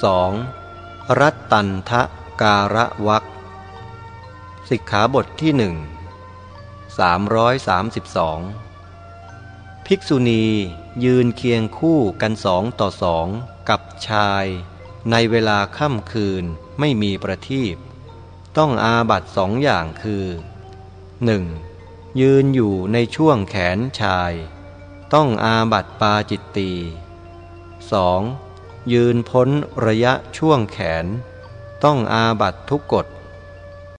12. รัตตันทะการะวักสิกขาบทที่หนึ่ง332ภิกษุณียืนเคียงคู่กันสองต่อสองกับชาย ในเวลาค่ำคืนไม่มีประทีปต้องอาบัตสองอย่างคือ 1. ยืนอยู่ในช่วงแขนชาย ต้องอาบัตปาจิตตี 2. ยืนพ้นระยะช่วงแขน ต้องอาบัตทุกกฎ